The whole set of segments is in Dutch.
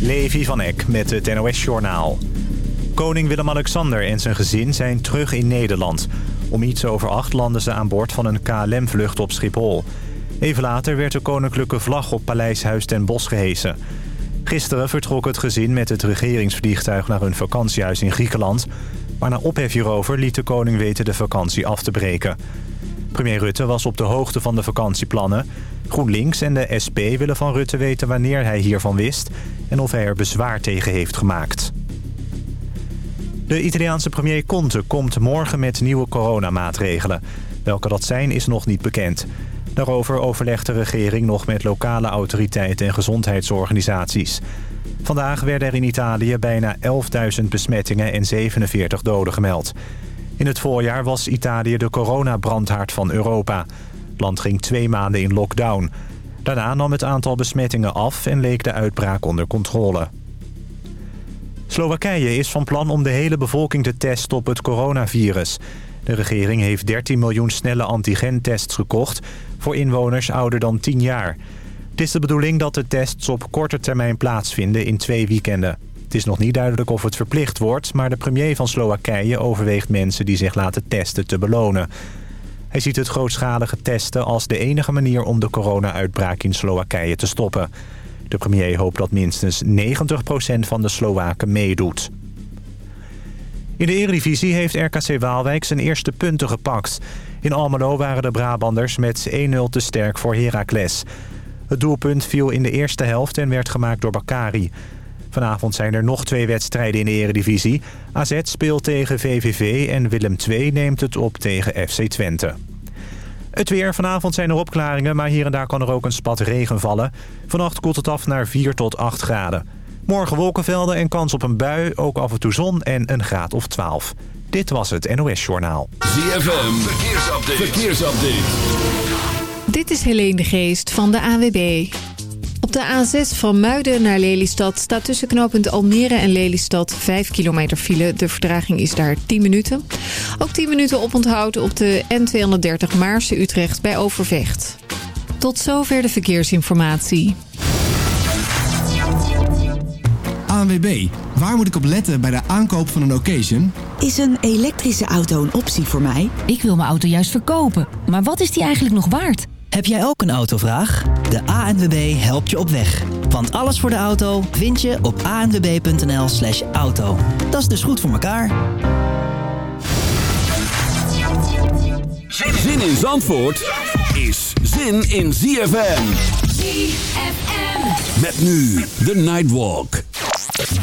Levi van Eck met het NOS-journaal. Koning Willem-Alexander en zijn gezin zijn terug in Nederland. Om iets over acht landen ze aan boord van een KLM-vlucht op Schiphol. Even later werd de koninklijke vlag op Paleishuis ten Bosch gehesen. Gisteren vertrok het gezin met het regeringsvliegtuig naar hun vakantiehuis in Griekenland. Maar na ophef hierover liet de koning weten de vakantie af te breken. Premier Rutte was op de hoogte van de vakantieplannen. GroenLinks en de SP willen van Rutte weten wanneer hij hiervan wist... en of hij er bezwaar tegen heeft gemaakt. De Italiaanse premier Conte komt morgen met nieuwe coronamaatregelen. Welke dat zijn is nog niet bekend. Daarover overlegt de regering nog met lokale autoriteiten en gezondheidsorganisaties. Vandaag werden er in Italië bijna 11.000 besmettingen en 47 doden gemeld. In het voorjaar was Italië de coronabrandhaard van Europa. Het land ging twee maanden in lockdown. Daarna nam het aantal besmettingen af en leek de uitbraak onder controle. Slowakije is van plan om de hele bevolking te testen op het coronavirus. De regering heeft 13 miljoen snelle antigentests gekocht... voor inwoners ouder dan 10 jaar. Het is de bedoeling dat de tests op korte termijn plaatsvinden in twee weekenden. Het is nog niet duidelijk of het verplicht wordt... maar de premier van Slowakije overweegt mensen die zich laten testen te belonen. Hij ziet het grootschalige testen als de enige manier om de corona-uitbraak in Slowakije te stoppen. De premier hoopt dat minstens 90% van de Slowaken meedoet. In de Eredivisie heeft RKC Waalwijk zijn eerste punten gepakt. In Almelo waren de Brabanders met 1-0 te sterk voor Heracles. Het doelpunt viel in de eerste helft en werd gemaakt door Bakari. Vanavond zijn er nog twee wedstrijden in de Eredivisie. AZ speelt tegen VVV en Willem II neemt het op tegen FC Twente. Het weer. Vanavond zijn er opklaringen, maar hier en daar kan er ook een spat regen vallen. Vannacht koelt het af naar 4 tot 8 graden. Morgen wolkenvelden en kans op een bui, ook af en toe zon en een graad of 12. Dit was het NOS Journaal. ZFM. Verkeersupdate. Verkeersupdate. Dit is Helene de Geest van de AWB. De A6 van Muiden naar Lelystad staat tussen knooppunt Almere en Lelystad 5 kilometer file. De vertraging is daar 10 minuten. Ook 10 minuten oponthoud op de N230 Maarse Utrecht bij Overvecht. Tot zover de verkeersinformatie. ANWB, waar moet ik op letten bij de aankoop van een occasion? Is een elektrische auto een optie voor mij? Ik wil mijn auto juist verkopen, maar wat is die eigenlijk nog waard? Heb jij ook een autovraag? De ANWB helpt je op weg. Want alles voor de auto vind je op anwb.nl slash auto. Dat is dus goed voor elkaar. Zin in Zandvoort is zin in ZFM. ZFM. Met nu de Nightwalk.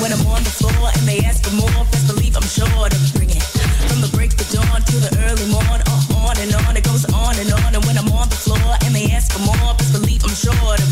when I'm on the floor and they ask for more, best believe I'm sure to bring it. From the break dawn the early morn, on and on, it goes on and on. And when I'm on the floor and they ask for more, best believe I'm sure to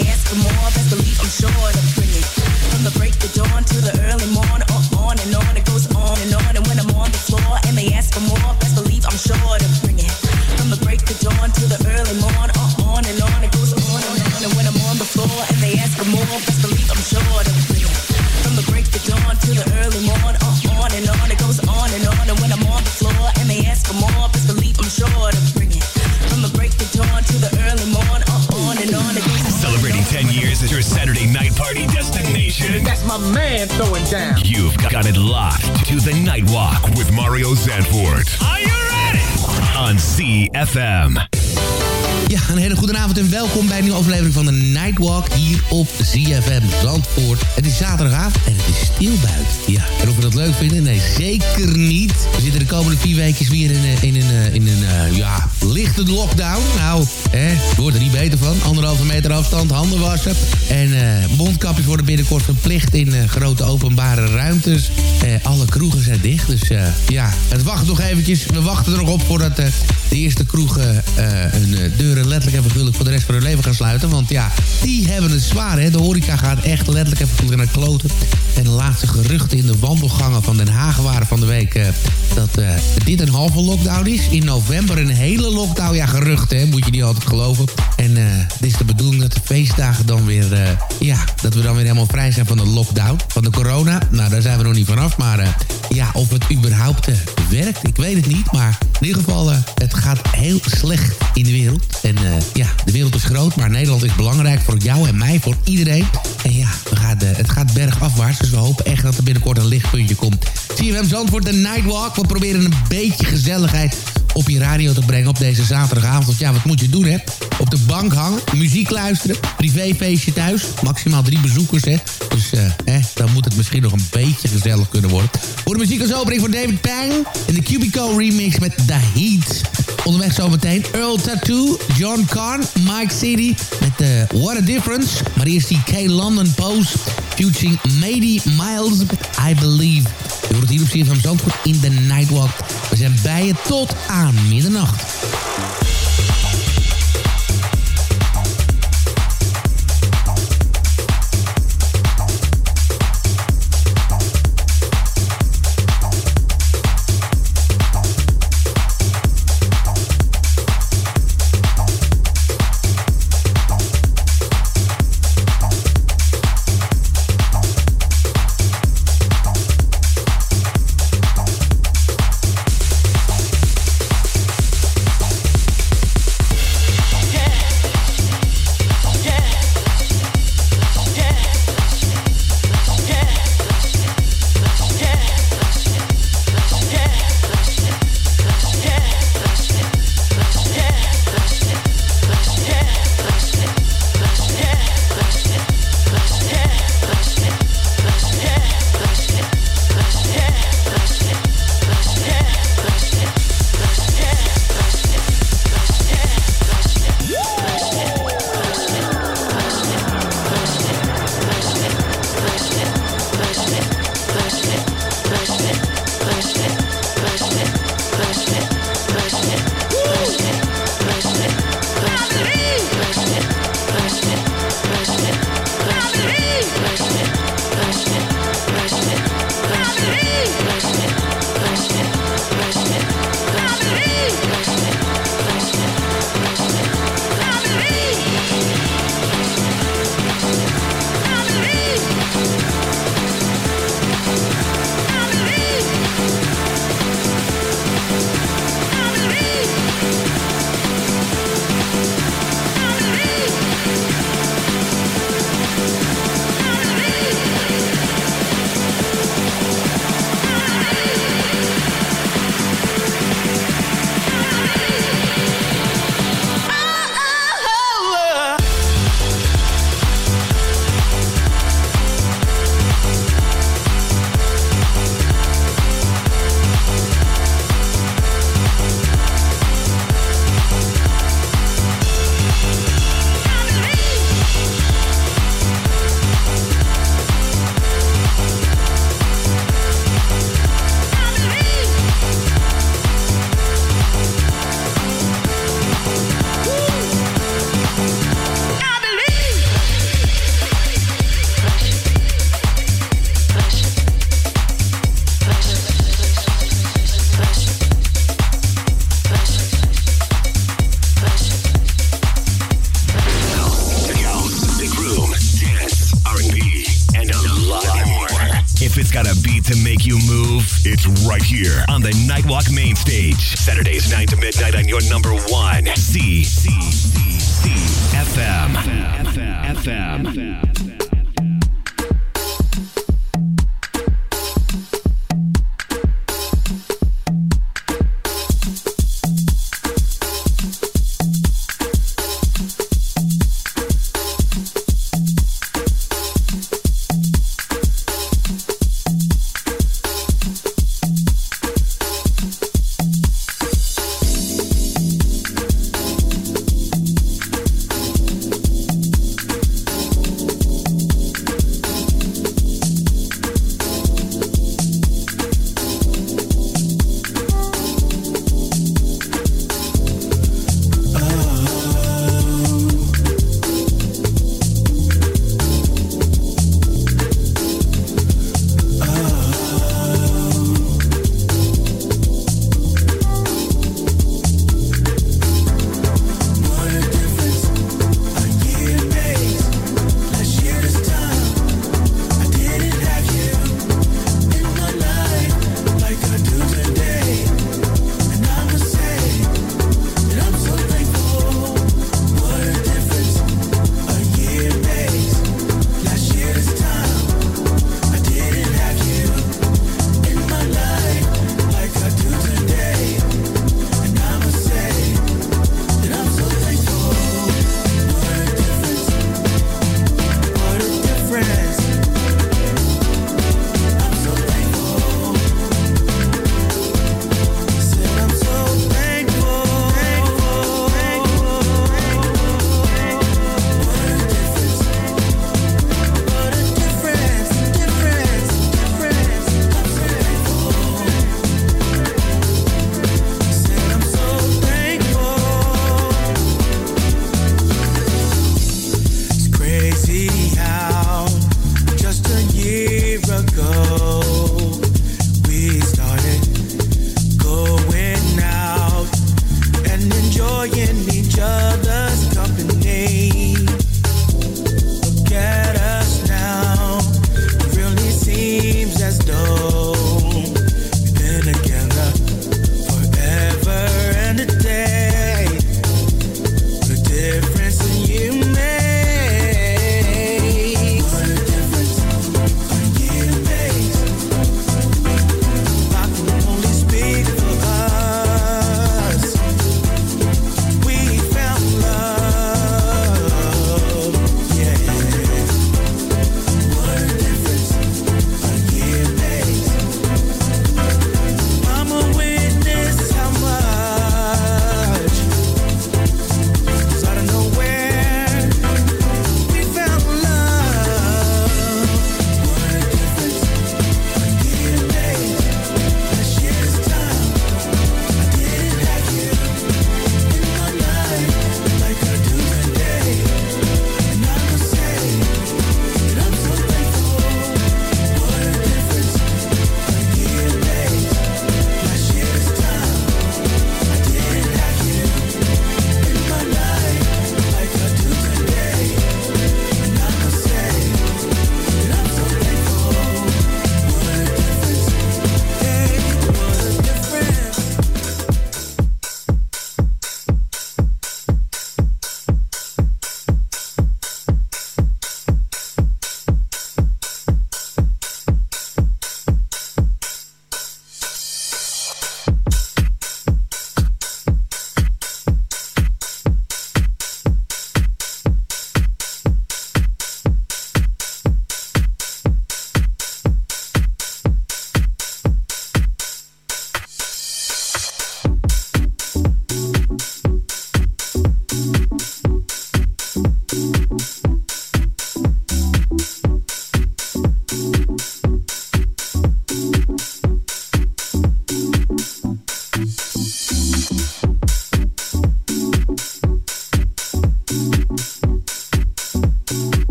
En eh, mondkapjes worden binnenkort verplicht in eh, grote openbare ruimtes. Eh, alle kroegen zijn dicht, dus ja, het wacht nog eventjes. We wachten er nog op voordat de eerste kroegen uh, hun eh, deuren letterlijk en figuurlijk voor de rest van hun leven gaan sluiten. Want ja, die hebben het zwaar. Hè? De horeca gaat echt letterlijk en figuurlijk naar kloten. En de laatste geruchten in de wandelgangen van Den Haag waren van de week... Eh, dat dit een halve lockdown is. In november een hele lockdown. Ja, geruchten, hè? moet je niet altijd geloven. En het is de bedoeling dat de feestdagen dan weer... ja, dat we dan weer helemaal vrij zijn van de lockdown. Van de corona. Nou, daar zijn we nog niet vanaf, maar ja, of het überhaupt eh, werkt, ik weet het niet. Maar in ieder geval, eh, het gaat heel slecht in de wereld. En eh, ja, de wereld is groot, maar Nederland is belangrijk voor jou en mij, voor iedereen. En ja, we gaan, het gaat bergafwaarts, dus we hopen echt dat er binnenkort een lichtpuntje komt. CFM voor de Nightwalk. We proberen een beetje gezelligheid op je radio te brengen op deze zaterdagavond. Ja, wat moet je doen, hè? Op de bank hangen, muziek luisteren, privéfeestje thuis. Maximaal drie bezoekers, hè? Dus eh, hè, dan moet het misschien nog een beetje gezellig kunnen worden. Voor de muziek als opening van David Pang in de Cubico remix met The Heat. Onderweg zometeen Earl Tattoo, John Kahn, Mike City met uh, What a Difference. Maar eerst die K. London Pose Future Mady Miles I Believe. Je hoort hier op CFM Zandvoort in de Nightwalk. We zijn bij je tot aan middernacht. FM. FM.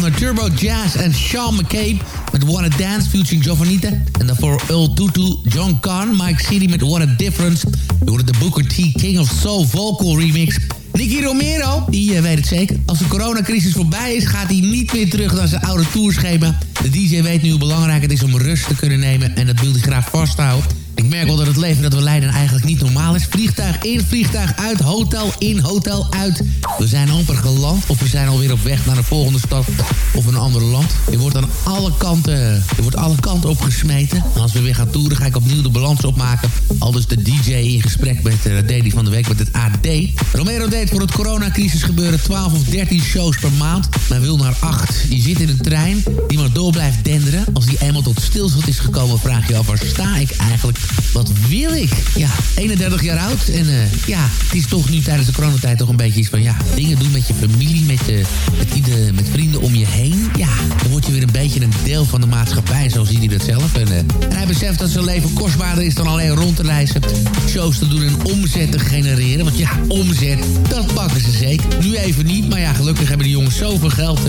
Van Turbo Jazz en Sean McCabe met Wanna Dance featuring Giovanita. En daarvoor Earl Tutu, John Kahn, Mike City met What a Difference. Hoorde de Booker T King of Soul vocal remix. Nicky Romero, die uh, weet het zeker. Als de coronacrisis voorbij is, gaat hij niet meer terug naar zijn oude tourschema. De DJ weet nu hoe belangrijk het is om rust te kunnen nemen... en dat wil hij graag vasthouden. Ik merk wel dat het leven dat we leiden eigenlijk niet normaal is. Vliegtuig in, vliegtuig uit, hotel in, hotel uit. We zijn amper geland of we zijn alweer op weg naar de volgende stad of een ander land. Je wordt aan alle kanten, je wordt alle kanten opgesmeten. En als we weer gaan toeren ga ik opnieuw de balans opmaken. Al dus de DJ in gesprek met uh, Daily van de Week met het AD. Romero deed voor het coronacrisis gebeuren 12 of 13 shows per maand. Maar wil naar 8. Je zit in een trein die maar door blijft denderen. Als die eenmaal tot stilstand is gekomen vraag je af waar sta ik eigenlijk wat wil ik? Ja, 31 jaar oud. En uh, ja, het is toch nu tijdens de coronatijd toch een beetje iets van... ja, dingen doen met je familie, met, uh, met, ieder, met vrienden om je heen. Ja, dan word je weer een beetje een deel van de maatschappij. Zo ziet hij dat zelf. En, uh, en hij beseft dat zijn leven kostbaarder is dan alleen rond te reizen. Shows te doen en omzet te genereren. Want ja, omzet, dat pakken ze zeker. Nu even niet, maar ja, gelukkig hebben de jongens zoveel geld...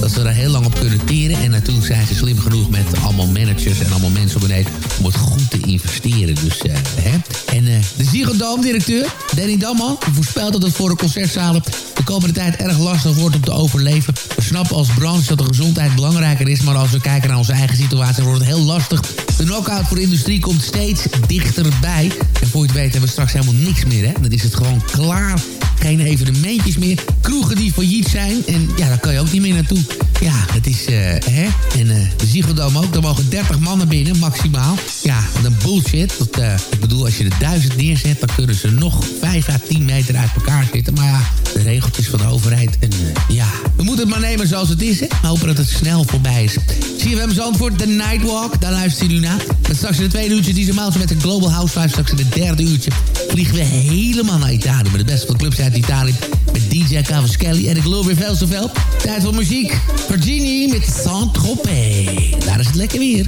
dat ze daar heel lang op kunnen teren. En natuurlijk zijn ze slim genoeg met allemaal managers en allemaal mensen beneden... om het goed te investeren. Dus, uh, hè. En uh, de Ziggo directeur Danny Damman, voorspelt dat het voor de concertzalen de komende tijd erg lastig wordt om te overleven. We snappen als branche dat de gezondheid belangrijker is, maar als we kijken naar onze eigen situatie, wordt het heel lastig. De knockout voor de industrie komt steeds dichterbij. En voor je het weet hebben we straks helemaal niks meer. Hè? Dan is het gewoon klaar geen evenementjes meer. Kroegen die failliet zijn. En ja, daar kan je ook niet meer naartoe. Ja, het is, uh, hè. En uh, de Ziegeldome ook. Daar mogen 30 mannen binnen, maximaal. Ja, wat een bullshit. Dat, uh, ik bedoel, als je er duizend neerzet... dan kunnen ze nog 5 à 10 meter uit elkaar zitten. Maar ja, de regeltjes van de overheid. En ja, we moeten het maar nemen zoals het is. Hè. Hopen dat het snel voorbij is. CFM Zandvoort, The Nightwalk. Daar luistert nu naar. Straks in het tweede uurtje die ze met een Global Housewives. Straks in het derde uurtje vliegen we helemaal naar Italië. Met de beste van de clubs uit Italië. Met DJ Cavaschelli. En ik geloof weer veel zoveel. Tijd voor muziek. Virginie met Saint-Tropez. Daar is het lekker weer.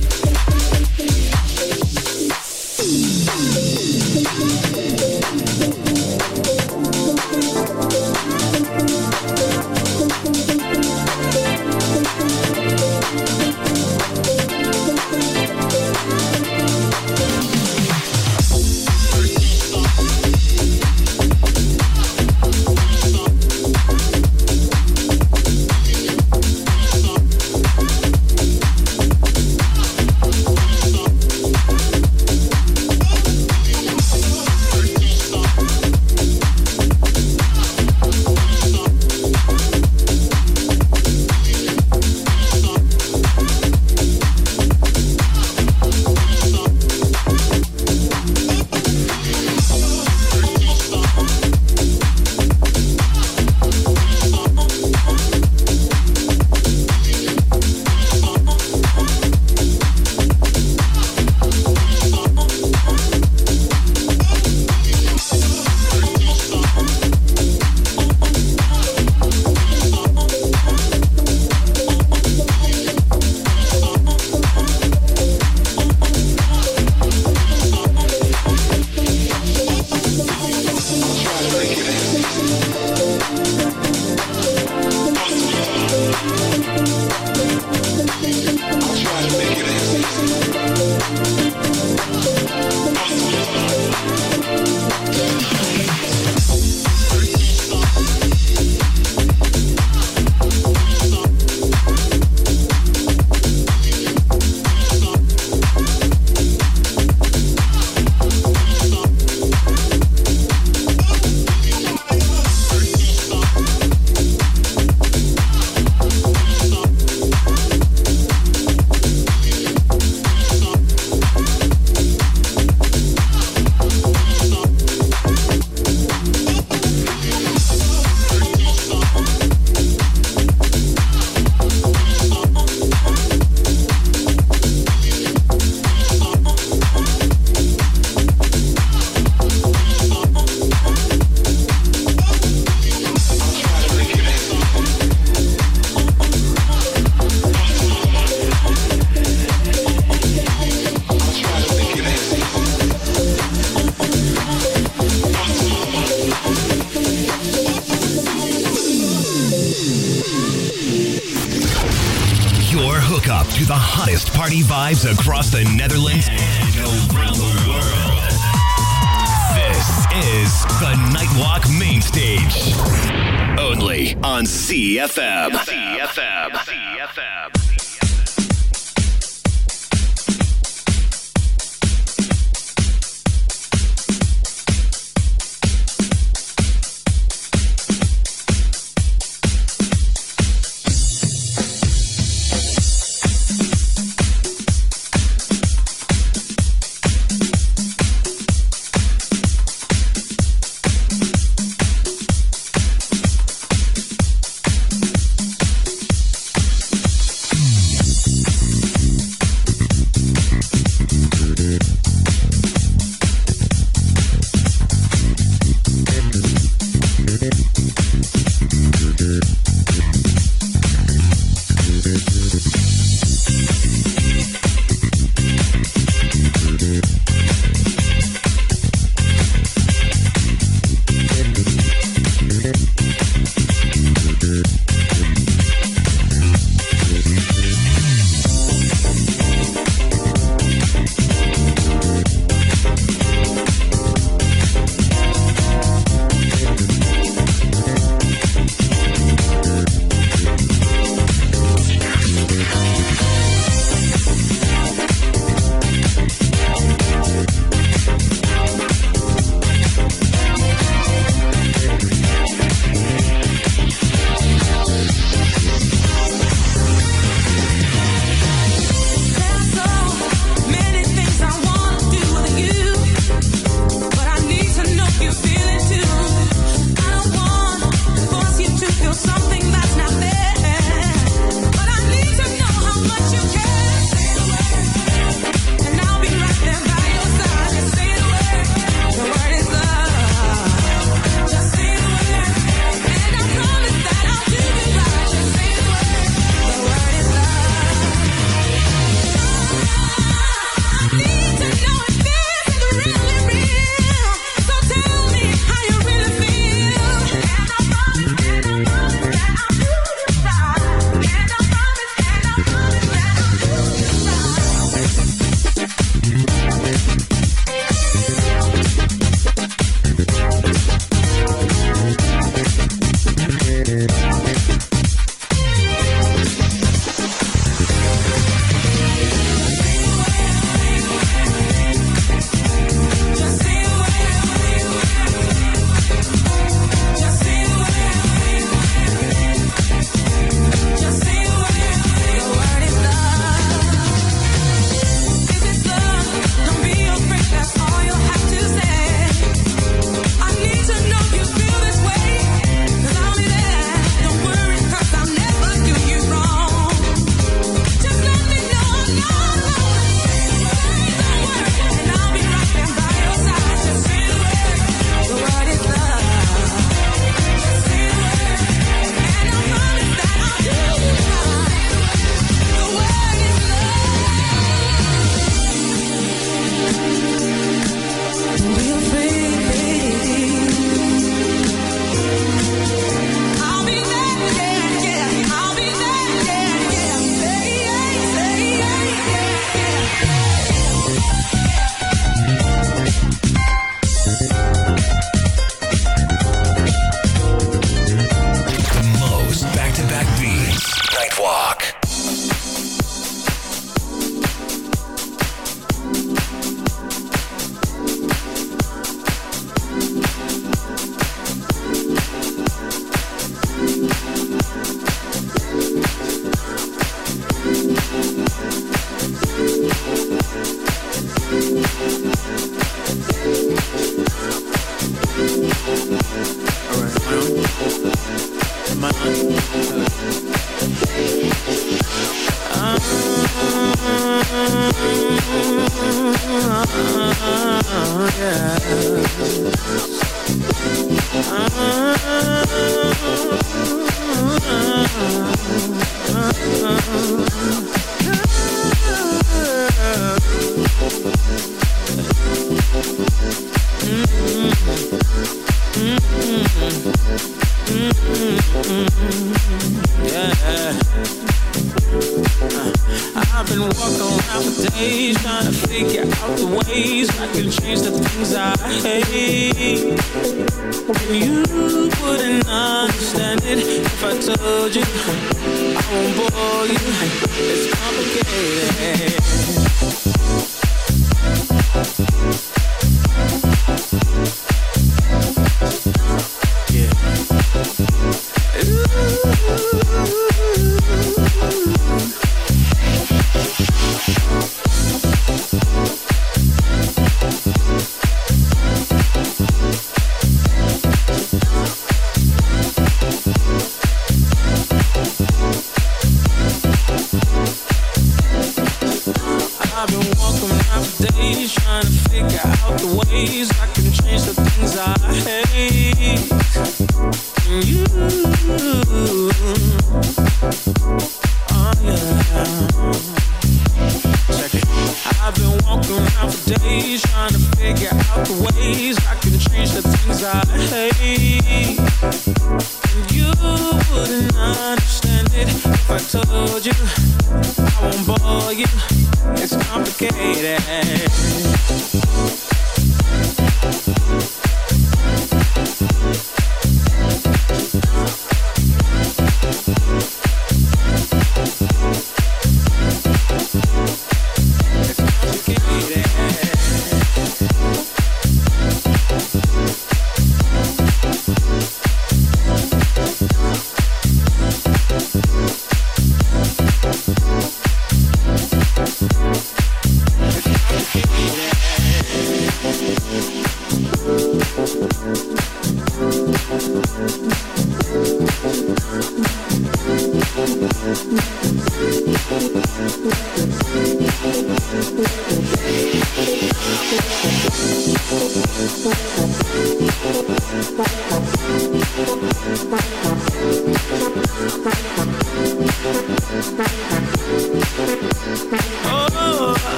Party vibes across the Netherlands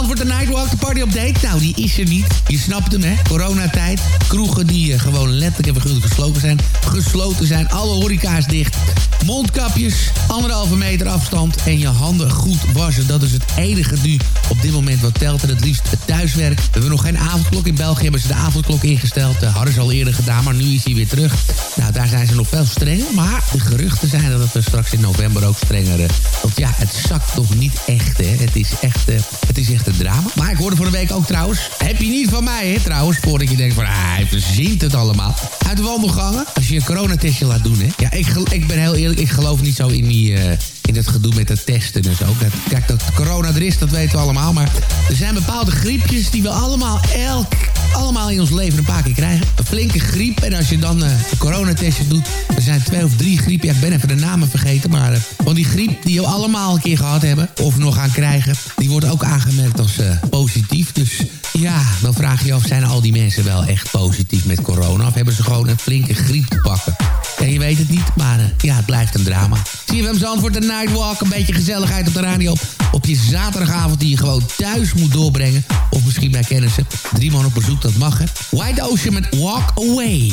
Zandvoort, de Nightwalk, de party update. Nou, die is er niet. Je snapt hem, hè? Coronatijd. Kroegen die uh, gewoon letterlijk en figuurlijk gesloten zijn. Gesloten zijn. Alle horeca's dicht. Mondkapjes, anderhalve meter afstand en je handen goed wassen. Dat is het enige nu op dit moment wat telt. En het liefst het thuiswerk. We hebben nog geen avondklok. In België hebben ze de avondklok ingesteld. Dat hadden ze al eerder gedaan, maar nu is hij weer terug. Nou, daar zijn ze nog veel strenger. Maar de geruchten zijn dat het straks in november ook strenger... Uh, want ja, het zakt nog niet echt, hè. Het is echt, uh, het is echt een drama. Maar ik hoorde voor de week ook trouwens... Heb je niet van mij, hè, trouwens, voordat je denkt van... Ah, hij verzint het allemaal. Uit de wandelgangen, als je een coronatestje laat doen, hè. Ja, ik, ik ben heel eerlijk, ik geloof niet zo in die... Uh, in het gedoe met het testen en zo. Kijk, dat corona er is, dat weten we allemaal. Maar er zijn bepaalde griepjes die we allemaal elk allemaal in ons leven een paar keer krijgen. Een flinke griep. En als je dan uh, de coronatestjes doet... er zijn twee of drie griepen. Ik ben even de namen vergeten. Maar uh, van die griep die we allemaal een keer gehad hebben... of nog gaan krijgen... die wordt ook aangemerkt als positief. Dus ja, dan vraag je je af... zijn al die mensen wel echt positief met corona? Of hebben ze gewoon een flinke griep te pakken? Ja, je weet het niet, maar ja, het blijft een drama. Zie je hem voor de Nightwalk. Een beetje gezelligheid op de radio. Op je zaterdagavond die je gewoon thuis moet doorbrengen. Of misschien bij kennissen. Drie man op bezoek, dat mag hè. White Ocean met Walk Away.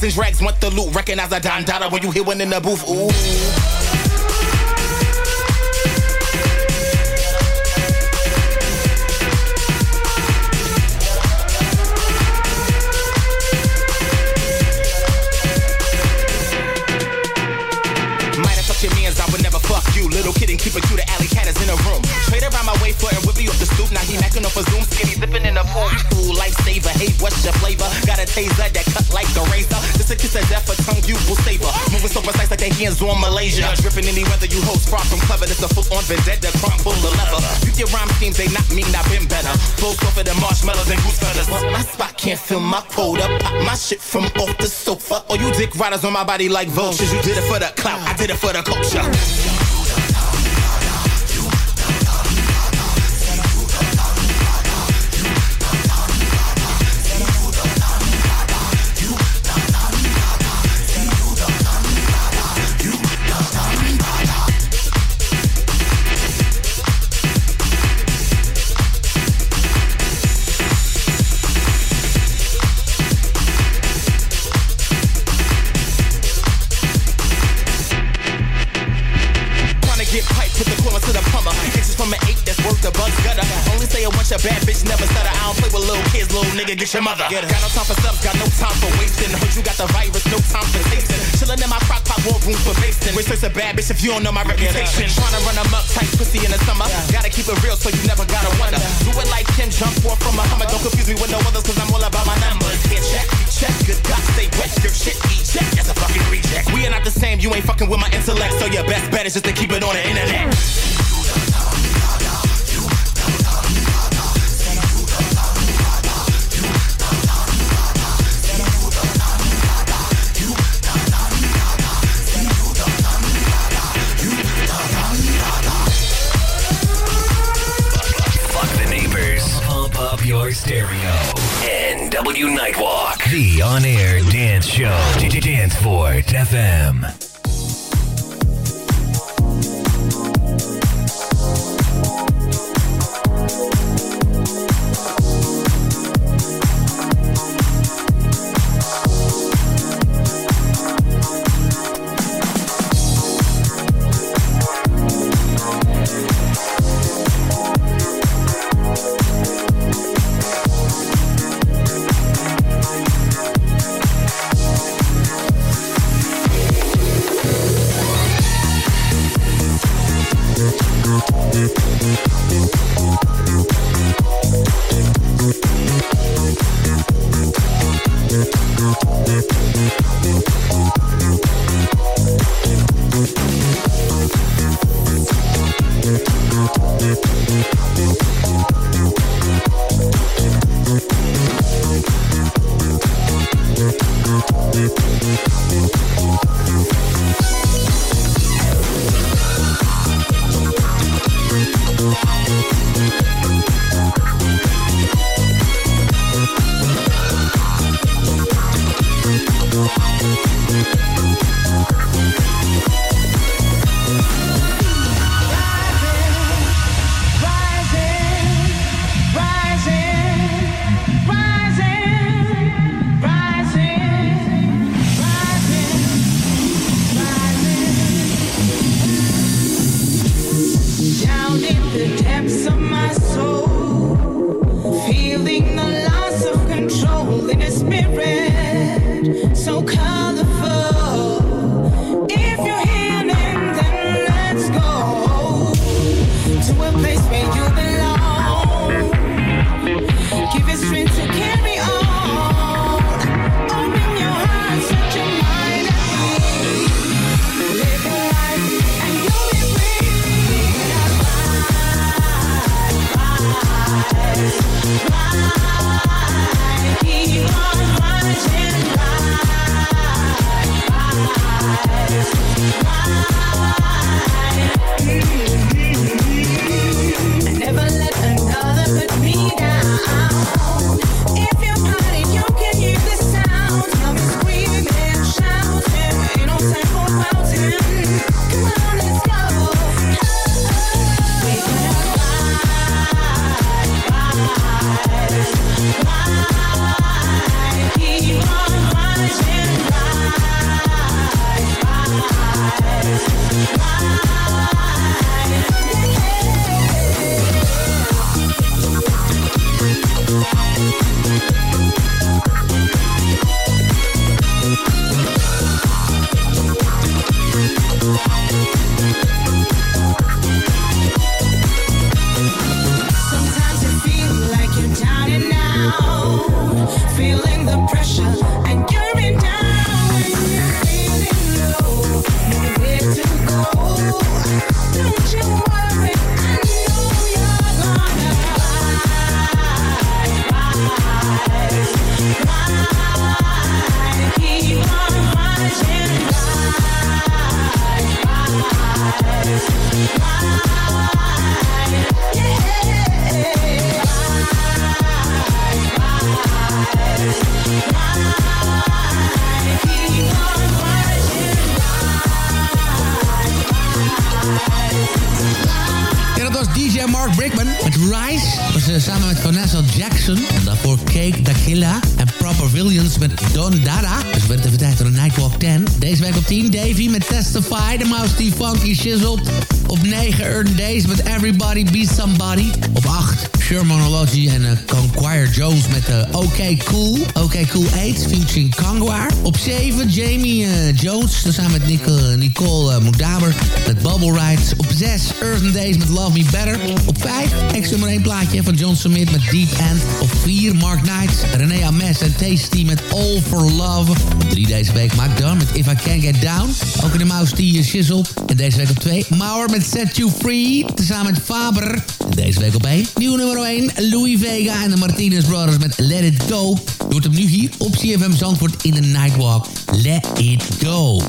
Scallywags and drags want the loot. Recognize a Don Dada when you hear one in the booth. Ooh. Little kid and keep it cute, the alley cat is in a room. Trade around my way for and whip you off the stoop. Now he macking off a zoom, skinny zipping in a pool. Ooh, lifesaver, hey, what's your flavor? Got a taser that cut like a razor. This a kiss of death, a tongue you will savor. Moving so precise like their hands on Malaysia. Dripping any weather, you host far from clever. This a full on vendetta, crumb full of leather. You your rhyme schemes, they not mean I've been better. Full softer than marshmallows and goose feathers. My spot can't fill my quota. Pop my shit from off the sofa. Or you dick riders on my body like vultures. You did it for the clout, I did it for the culture. Little nigga, get your mother. Got no time for subs, got no time for wasting. Heard you got the virus, no time for tasting. Chillin' in my crock pot, war room for basting. Research a bad bitch if you don't know my reputation. Tryna run them up tight, pussy in the summer. Gotta keep it real, so you never gotta wonder. Do it like Kim, jump forth from a Hummer. Don't confuse me with no others, cause I'm all about my numbers. Here, check, check, good God, stay wet. Your shit, eat check, that's a fucking reject. We are not the same, you ain't fucking with my intellect, so your best bet is just to keep it on the internet. 10 Davy met Testify. De Mouse die Funky Shizzle. Op 9 Earn Days met Everybody Be Somebody. Op 8 Pure Monology en uh, Conquire Jones met de OK Cool. OK Cool 8 featuring Kangwar. Op 7 Jamie uh, Jones samen met Nicole, Nicole met Bubble Rides. Op 6 Earthen Days met Love Me Better. Op 5 X nummer 1 plaatje van John Smith met Deep End. Op 4 Mark Knights. René Ames en Tasty met All For Love. Op 3 deze week Mark Dunn met If I Can't Get Down. Ook in de mouse die Shizzle. En deze week op 2 Mauer met Set You Free. Tezamen met Faber. Deze week op 1. Nieuw nummer 1. Louis Vega en de Martinez Brothers met Let It Go. Doet hem nu hier op CFM Zandvoort in de Nightwalk. Let It Go.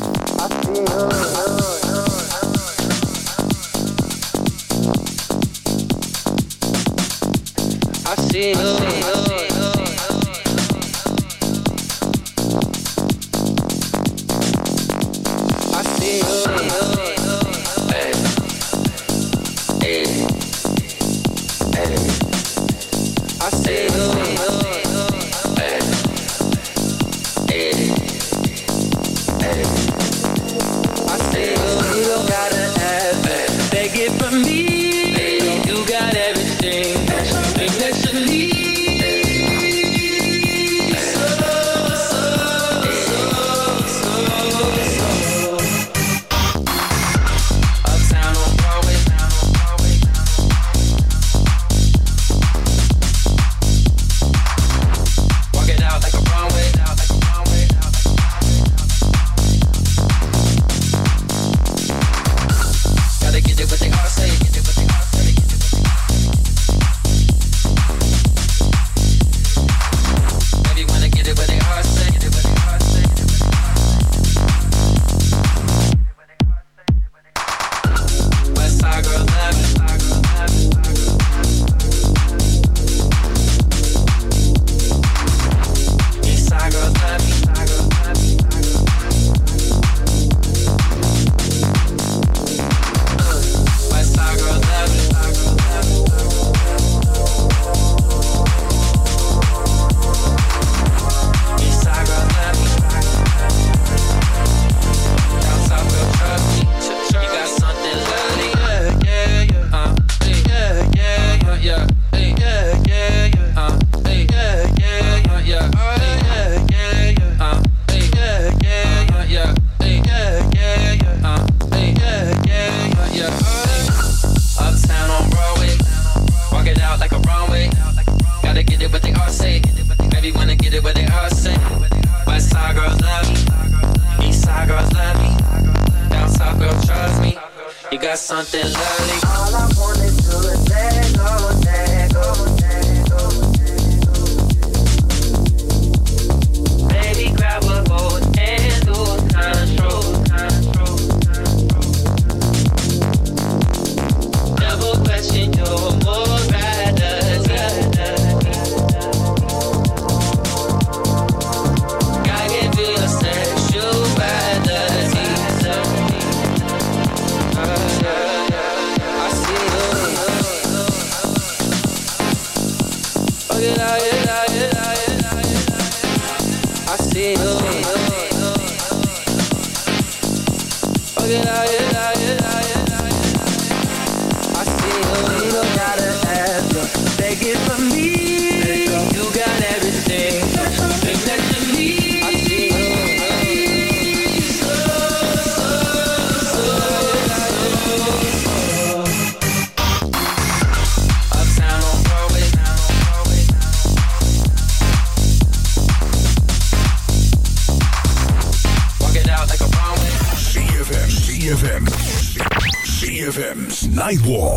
Sidewalk.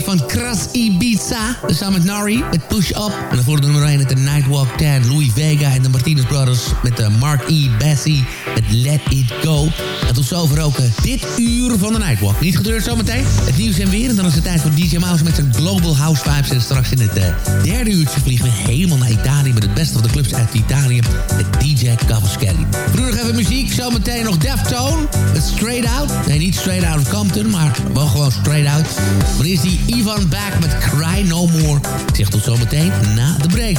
Van Kras Ibiza. Samen met Nari, met Push Up. En daarvoor de nummer 1 met de Nightwalk 10, Louis Vega en de Martinez Brothers... met de Mark E. Bessie met Let It Go. En tot zover ook dit uur van de Nightwalk. Niet gebeurd zometeen. Het nieuws en weer. En dan is het tijd voor DJ Mouse met zijn Global House Vibes. En straks in het uh, derde uurtje vliegen we helemaal naar Italië... met het beste van de clubs uit Italië. Met DJ Cavaschelli. Vroeger even muziek. Zometeen nog Deftone. Met Straight Out. Nee, niet Straight Out of Compton, maar wel gewoon Straight Out. Maar is die Ivan Back met Cry No More. Ik zeg tot zometeen na de break.